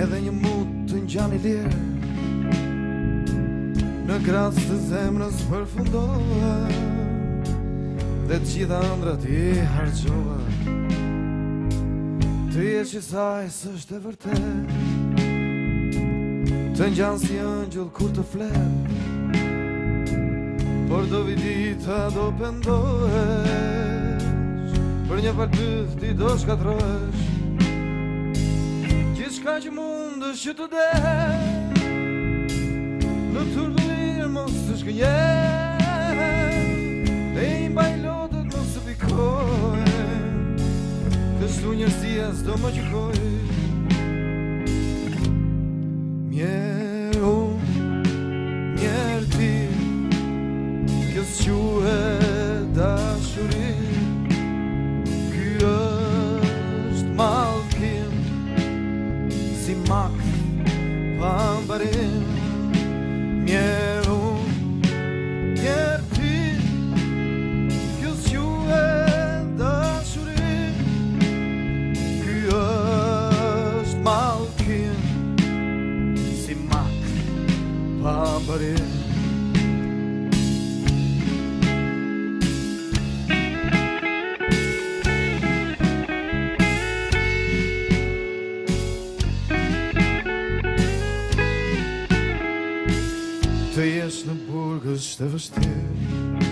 Edhe një mut të njani lirë Në krasë të zemrës përfundohë Dhe të gjitha andra ti harqohë Ty e që saj është e vërtet Të njani si ëngjull kur të flet Por do vidita do pëndohesh Për një partyth ti do shkatrohesh diçka që mundës që të dhe Në tërë të lirë mos të shkënje Dhe i bajlotët mos të pikoj Kështu njërës tia zdo më gjykoj Mjerë u, mjerë ti Kësë quhe dashurit Wambarym mieru Kierki Kjus jue da shuri Ky është malkin Si mak Wambarym të jesë në burgës të vështirë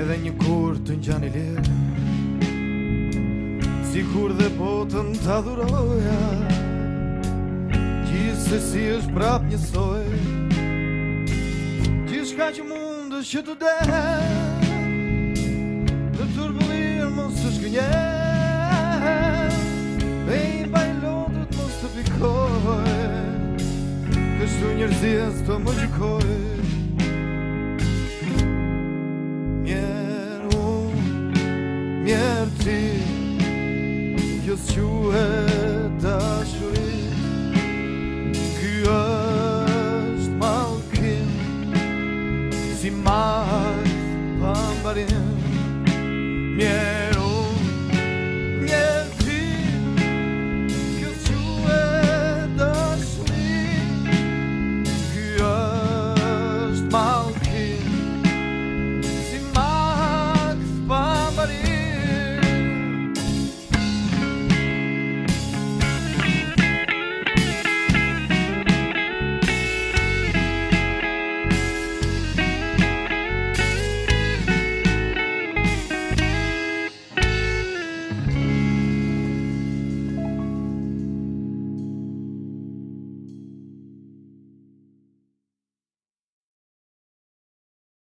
Edhe një kur të një lirë Si kur dhe botën të adhuroja Gjithë se si është prap një soj Gjithë shka që mundës që të dhe Në turbulirë mos është gënjerë to mój cor Mieru, mierci, Josiue